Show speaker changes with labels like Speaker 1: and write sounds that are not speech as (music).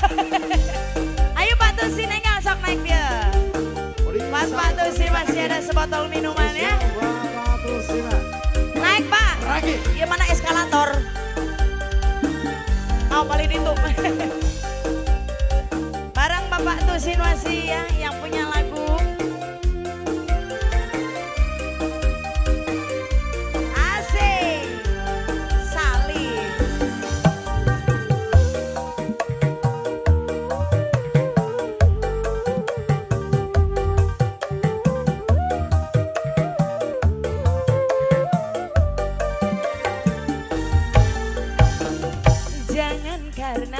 Speaker 1: (laughs) Ayo Pak Tusi nenggal sok naik dia. Mas Pak Tusi masih ada sebotol minuman ya. Naik Pak.
Speaker 2: Lagi.
Speaker 1: Ya mana eskalator? Oh paling itu. (laughs) Barang Bapak Tusin masih ya eterna.